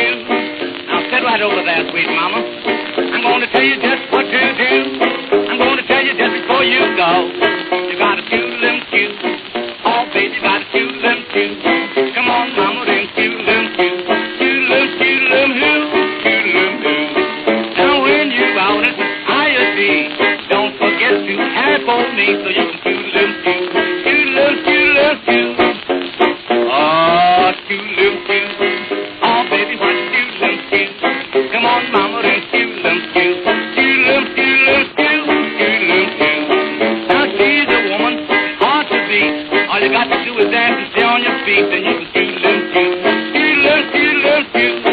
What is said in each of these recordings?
do. Now sit right over there, sweet mama. I'm going to tell you just what to do. I'm going to tell you just before you go. You gotta choose them cute. Oh, baby, you gotta choose them cute. Come on, mama, then choose them cute. Choose them, choose them who? Choose them who? Now when you're out at the ISD, don't forget to have me so you can All you got to do is dance and stay on your feet, then you can scoodle the scoot. Scoodle scoot.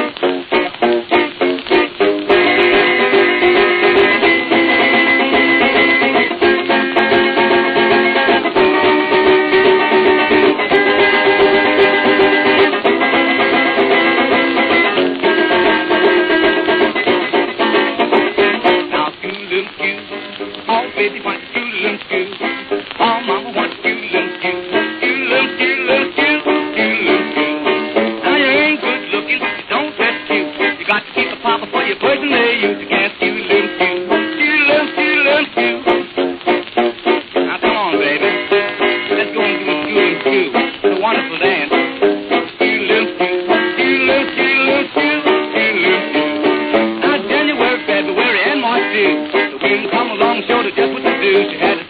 Now, oh, baby, wonderful dance. I tell you where February and March do. The wind come along, showed her just what to do. She had a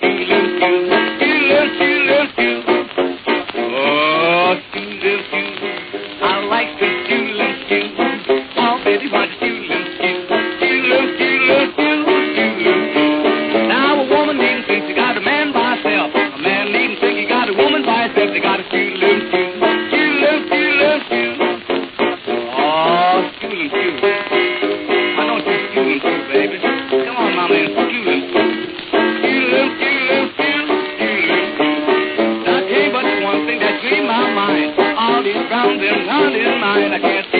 They got a in mine. I can't